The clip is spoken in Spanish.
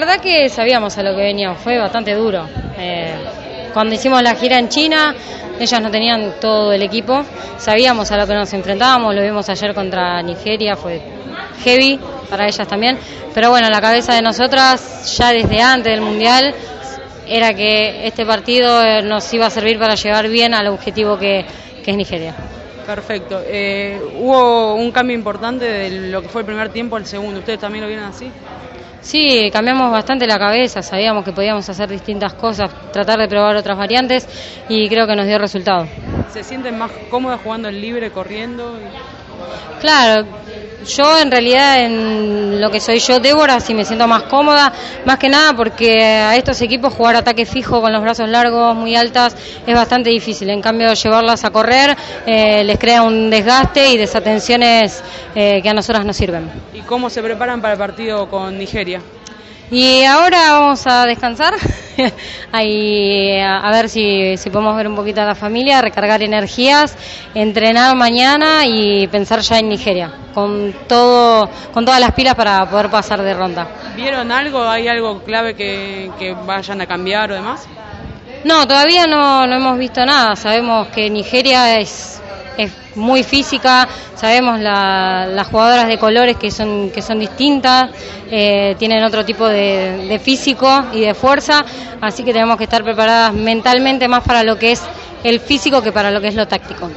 verdad que sabíamos a lo que veníamos, fue bastante duro. Eh, cuando hicimos la gira en China, ellas no tenían todo el equipo, sabíamos a lo que nos enfrentábamos, lo vimos ayer contra Nigeria, fue heavy para ellas también, pero bueno, la cabeza de nosotras ya desde antes del Mundial era que este partido eh, nos iba a servir para llegar bien al objetivo que, es Nigeria. Perfecto. Eh, hubo un cambio importante de lo que fue el primer tiempo al segundo. ¿Ustedes también lo vieron así? Sí, cambiamos bastante la cabeza, sabíamos que podíamos hacer distintas cosas, tratar de probar otras variantes y creo que nos dio resultado. ¿Se sienten más cómodas jugando el libre, corriendo? Claro, yo en realidad en lo que soy yo, Débora, sí me siento más cómoda, más que nada porque a estos equipos jugar ataque fijo con los brazos largos, muy altas, es bastante difícil. En cambio, llevarlas a correr eh, les crea un desgaste y desatenciones eh, que a nosotras nos sirven. ¿Y cómo se preparan para el partido con Nigeria? Y ahora vamos a descansar, Ahí, a, ver si, si, podemos ver un poquito a la familia, recargar energías, entrenar mañana y pensar ya en Nigeria, con todo, con todas las pilas para poder pasar de ronda. ¿Vieron algo? ¿Hay algo clave que, que vayan a cambiar o demás? No, todavía no, no hemos visto nada. Sabemos que Nigeria es es muy física, sabemos las jugadoras de colores que son, que son distintas, eh, tienen otro tipo de, de físico y de fuerza, así que tenemos que estar preparadas mentalmente más para lo que es el físico que para lo que es lo táctico.